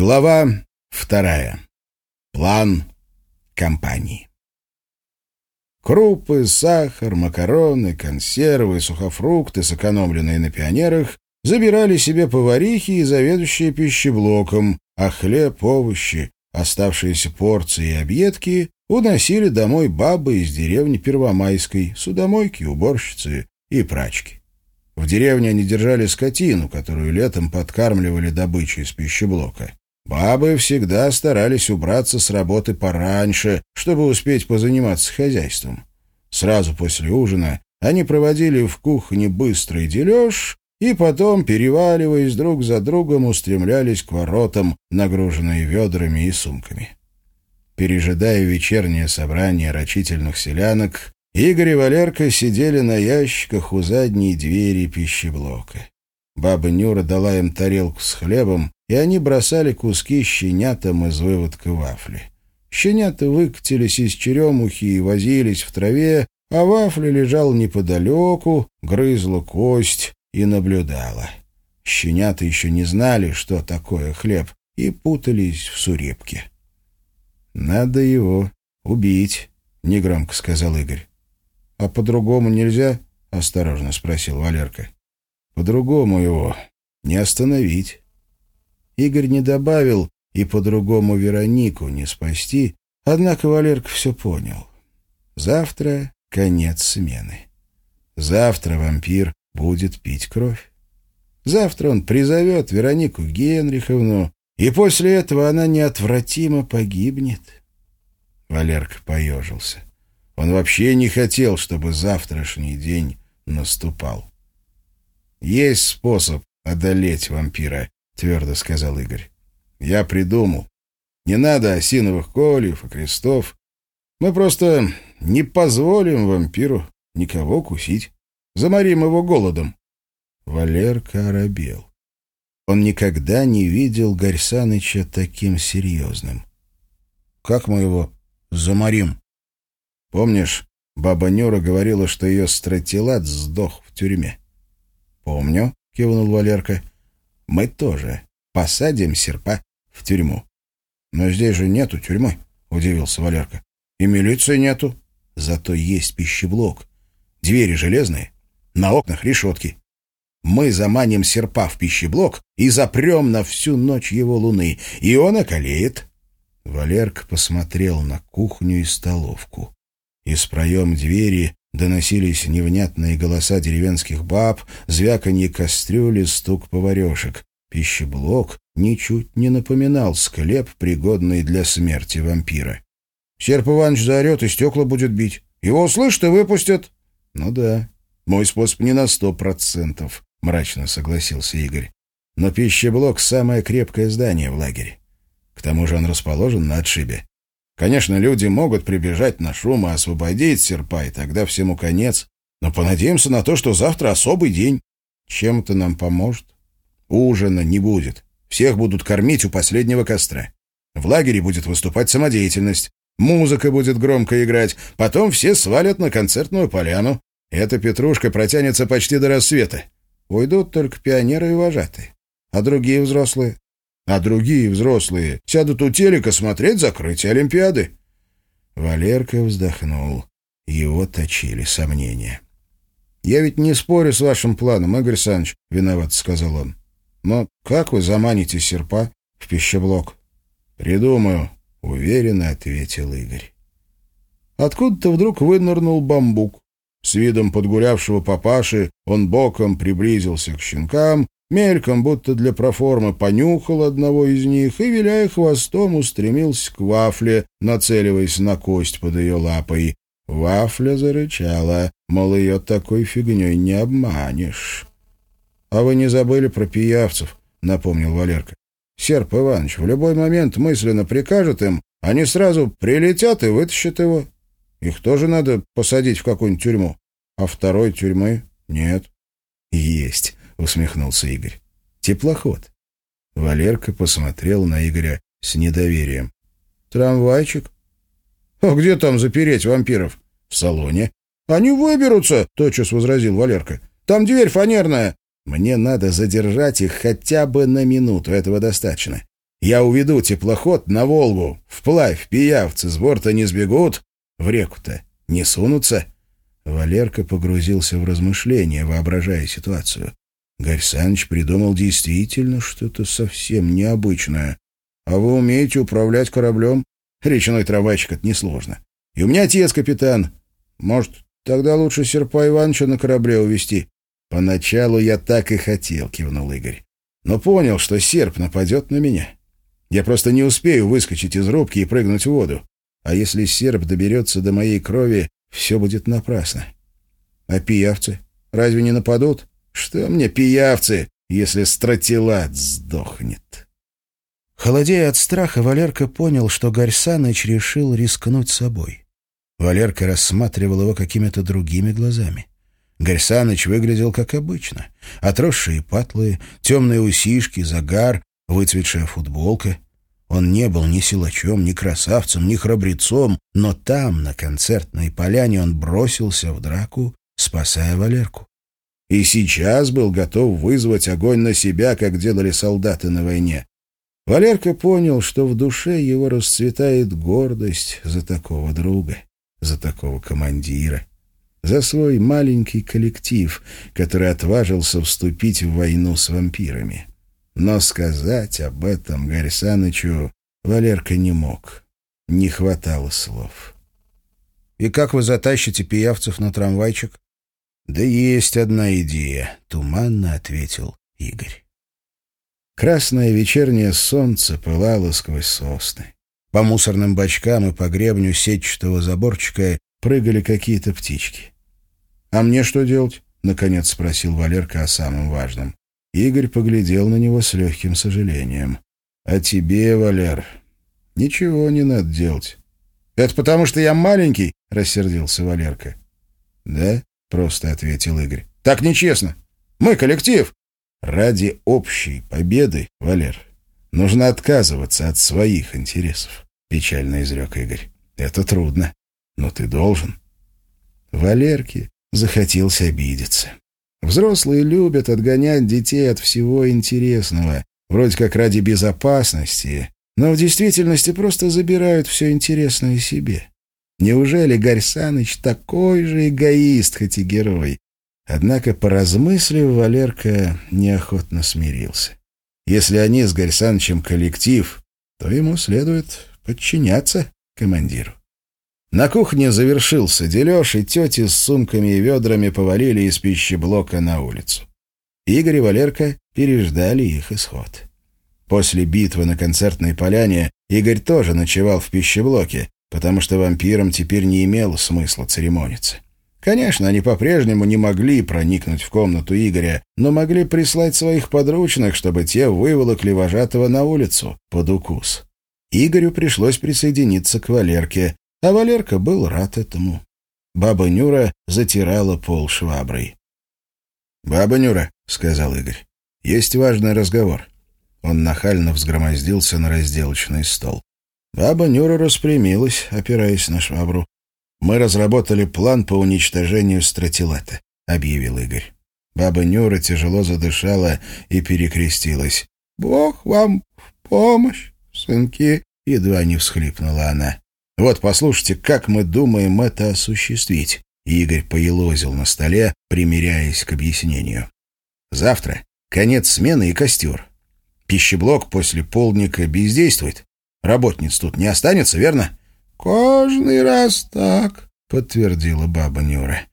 Глава вторая. План компании. Крупы, сахар, макароны, консервы, сухофрукты, сэкономленные на пионерах, забирали себе поварихи и заведующие пищеблоком, а хлеб, овощи, оставшиеся порции и объедки уносили домой бабы из деревни Первомайской, судомойки, уборщицы и прачки. В деревне они держали скотину, которую летом подкармливали добычей из пищеблока. Бабы всегда старались убраться с работы пораньше, чтобы успеть позаниматься хозяйством. Сразу после ужина они проводили в кухне быстрый дележ и потом, переваливаясь друг за другом, устремлялись к воротам, нагруженные ведрами и сумками. Пережидая вечернее собрание рачительных селянок, Игорь и Валерка сидели на ящиках у задней двери пищеблока. Баба Нюра дала им тарелку с хлебом, и они бросали куски щенятам из выводка вафли. Щенята выкатились из черемухи и возились в траве, а вафля лежала неподалеку, грызла кость и наблюдала. Щенята еще не знали, что такое хлеб, и путались в сурепке. «Надо его убить», — негромко сказал Игорь. «А по-другому нельзя?» — осторожно спросил Валерка. По-другому его не остановить. Игорь не добавил и по-другому Веронику не спасти, однако Валерка все понял. Завтра конец смены. Завтра вампир будет пить кровь. Завтра он призовет Веронику Генриховну, и после этого она неотвратимо погибнет. Валерка поежился. Он вообще не хотел, чтобы завтрашний день наступал. «Есть способ одолеть вампира», — твердо сказал Игорь. «Я придумал. Не надо осиновых кольев и крестов. Мы просто не позволим вампиру никого кусить. Заморим его голодом». Валерка оробел. Он никогда не видел Гарьсаныча таким серьезным. «Как мы его заморим?» «Помнишь, баба Нюра говорила, что ее стратилат сдох в тюрьме?» «Помню», — кивнул Валерка. «Мы тоже посадим серпа в тюрьму». «Но здесь же нету тюрьмы», — удивился Валерка. «И милиции нету. Зато есть пищеблок. Двери железные, на окнах решетки. Мы заманим серпа в пищеблок и запрем на всю ночь его луны, и он околеет». Валерка посмотрел на кухню и столовку. Из проем двери Доносились невнятные голоса деревенских баб, звяканье кастрюли, стук поварешек. Пищеблок ничуть не напоминал склеп, пригодный для смерти вампира. «Серп Иванович заорет, и стекла будет бить. Его услышат и выпустят». «Ну да, мой способ не на сто процентов», — мрачно согласился Игорь. «Но пищеблок — самое крепкое здание в лагере. К тому же он расположен на отшибе. Конечно, люди могут прибежать на шум и освободить серпа, и тогда всему конец. Но понадеемся на то, что завтра особый день. Чем это нам поможет? Ужина не будет. Всех будут кормить у последнего костра. В лагере будет выступать самодеятельность. Музыка будет громко играть. Потом все свалят на концертную поляну. Эта петрушка протянется почти до рассвета. Уйдут только пионеры и вожатые. А другие взрослые? А другие взрослые сядут у телека смотреть закрытие Олимпиады. Валерка вздохнул. Его точили сомнения. «Я ведь не спорю с вашим планом, Игорь Саныч», — виноват сказал он. «Но как вы заманите серпа в пищеблок?» «Придумаю», — уверенно ответил Игорь. Откуда-то вдруг вынырнул бамбук. С видом подгулявшего папаши он боком приблизился к щенкам мельком, будто для проформы, понюхал одного из них и, виляя хвостом, устремился к вафле, нацеливаясь на кость под ее лапой. Вафля зарычала, мол, ее такой фигней не обманешь. — А вы не забыли про пиявцев, — напомнил Валерка. — Серп Иванович в любой момент мысленно прикажет им, они сразу прилетят и вытащат его. Их тоже надо посадить в какую-нибудь тюрьму. А второй тюрьмы нет. — Есть усмехнулся Игорь. Теплоход. Валерка посмотрел на Игоря с недоверием. Трамвайчик? А где там запереть вампиров? В салоне. Они выберутся, тотчас возразил Валерка. Там дверь фанерная. Мне надо задержать их хотя бы на минуту, этого достаточно. Я уведу теплоход на Волгу, вплавь, пиявцы с борта не сбегут, в реку-то не сунутся. Валерка погрузился в размышления, воображая ситуацию. Гарь Саныч придумал действительно что-то совсем необычное. А вы умеете управлять кораблем? Речной трамвайчик — это несложно. И у меня отец капитан. Может, тогда лучше Серпа Ивановича на корабле увезти? Поначалу я так и хотел, кивнул Игорь. Но понял, что серп нападет на меня. Я просто не успею выскочить из рубки и прыгнуть в воду. А если серп доберется до моей крови, все будет напрасно. А пиявцы? Разве не нападут? Что мне пиявцы, если стратилат сдохнет? Холодея от страха, Валерка понял, что Гарьсаныч решил рискнуть собой. Валерка рассматривал его какими-то другими глазами. Гарьсаныч выглядел как обычно. Отросшие патлы, темные усишки, загар, выцветшая футболка. Он не был ни силачом, ни красавцем, ни храбрецом, но там, на концертной поляне, он бросился в драку, спасая Валерку. И сейчас был готов вызвать огонь на себя, как делали солдаты на войне. Валерка понял, что в душе его расцветает гордость за такого друга, за такого командира, за свой маленький коллектив, который отважился вступить в войну с вампирами. Но сказать об этом Гарри Санычу Валерка не мог. Не хватало слов. «И как вы затащите пиявцев на трамвайчик?» «Да есть одна идея», — туманно ответил Игорь. Красное вечернее солнце пылало сквозь сосны. По мусорным бачкам и по гребню сетчатого заборчика прыгали какие-то птички. «А мне что делать?» — наконец спросил Валерка о самом важном. Игорь поглядел на него с легким сожалением. «А тебе, Валер, ничего не надо делать». «Это потому, что я маленький?» — рассердился Валерка. «Да?» — просто ответил Игорь. «Так нечестно. Мы коллектив. Ради общей победы, Валер, нужно отказываться от своих интересов, печально изрек Игорь. Это трудно, но ты должен. Валерке захотелось обидеться. Взрослые любят отгонять детей от всего интересного, вроде как ради безопасности, но в действительности просто забирают все интересное себе. Неужели Гарь Саныч такой же эгоист, хоть и герой? Однако, поразмыслив, Валерка неохотно смирился. Если они с Гарь коллектив, то ему следует подчиняться командиру. На кухне завершился дележ, и тети с сумками и ведрами повалили из пищеблока на улицу. Игорь и Валерка переждали их исход. После битвы на концертной поляне Игорь тоже ночевал в пищеблоке, потому что вампирам теперь не имело смысла церемониться. Конечно, они по-прежнему не могли проникнуть в комнату Игоря, но могли прислать своих подручных, чтобы те выволокли вожатого на улицу под укус. Игорю пришлось присоединиться к Валерке, а Валерка был рад этому. Баба Нюра затирала пол шваброй. «Баба Нюра», — сказал Игорь, — «есть важный разговор». Он нахально взгромоздился на разделочный стол. Баба распрямилась, опираясь на швабру. «Мы разработали план по уничтожению стратилата», — объявил Игорь. Баба Нюра тяжело задышала и перекрестилась. «Бог вам в помощь, сынки!» — едва не всхлипнула она. «Вот послушайте, как мы думаем это осуществить». Игорь поелозил на столе, примиряясь к объяснению. «Завтра конец смены и костер. Пищеблок после полдника бездействует. Работниц тут не останется, верно? «Каждый раз так», — подтвердила баба Нюра.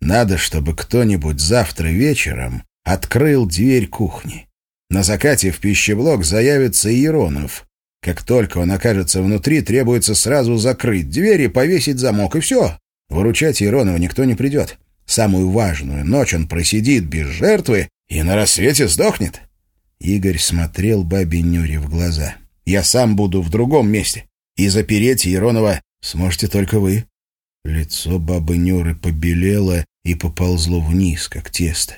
«Надо, чтобы кто-нибудь завтра вечером открыл дверь кухни. На закате в пищеблок заявится Иеронов. Как только он окажется внутри, требуется сразу закрыть дверь и повесить замок, и все. Выручать Иеронова никто не придет. Самую важную ночь он просидит без жертвы и на рассвете сдохнет». Игорь смотрел бабе Нюре в глаза. «Я сам буду в другом месте. И запереть Еронова сможете только вы». Лицо бабы Нюры побелело и поползло вниз, как тесто.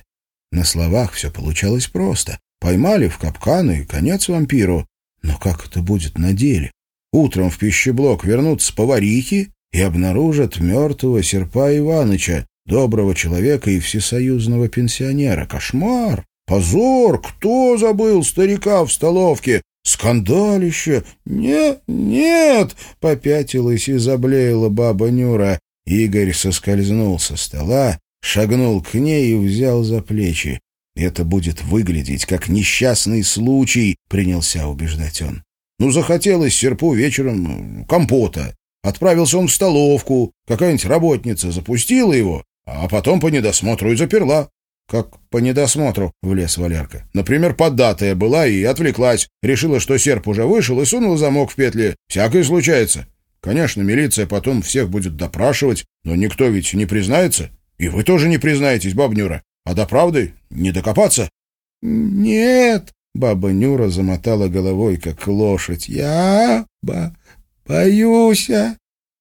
На словах все получалось просто. Поймали в капкан и конец вампиру. Но как это будет на деле? Утром в пищеблок вернутся поварихи и обнаружат мертвого серпа Иваныча, доброго человека и всесоюзного пенсионера. Кошмар! Позор! Кто забыл старика в столовке? Скандалище! Нет, нет!» — попятилась и заблеяла баба Нюра. Игорь соскользнул со стола, шагнул к ней и взял за плечи. «Это будет выглядеть как несчастный случай», — принялся убеждать он. «Ну, захотелось серпу вечером ну, компота. Отправился он в столовку, какая-нибудь работница запустила его, а потом по недосмотру и заперла. «Как по недосмотру», — влез Валерка. «Например, поддатая была и отвлеклась. Решила, что серп уже вышел и сунула замок в петли. Всякое случается. Конечно, милиция потом всех будет допрашивать, но никто ведь не признается. И вы тоже не признаетесь, баба Нюра. А до правды не докопаться?» «Нет», — баба Нюра замотала головой, как лошадь. «Я ба боюсь».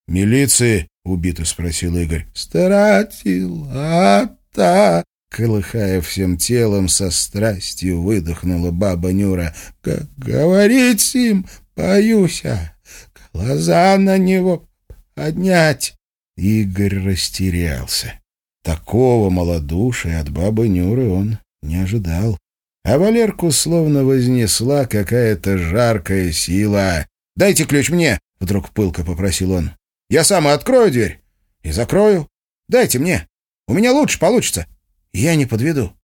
«Милиции?» — убито спросил Игорь. «Стратила-то!» Колыхая всем телом, со страстью выдохнула баба Нюра. «Говорить с ним боюсь, а глаза на него поднять». Игорь растерялся. Такого малодушия от бабы Нюры он не ожидал. А Валерку словно вознесла какая-то жаркая сила. «Дайте ключ мне!» — вдруг пылко попросил он. «Я сам открою дверь и закрою. Дайте мне. У меня лучше получится». Я не подведу.